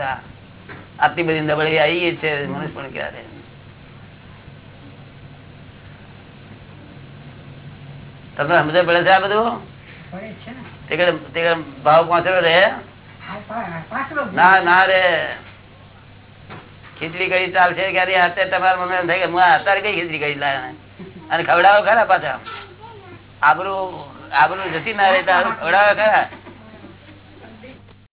આટલી બધી નબળી આવી છે મનુષ્ય પણ ક્યારે? તમને સમજે પડે છે આ બધું? ભાવ પાછળ રે ના ના રે ખીચડી કઈ ચાલશે ક્યારે અત્યારે તમારા મમ્મી એમ થાય કે હું અત્યારે કઈ ખીચડી કઈ લાવે અને ખવડાવો ખરા પાછા? આબરું આબરું જતી ના રહે ખવડાવે ખરા?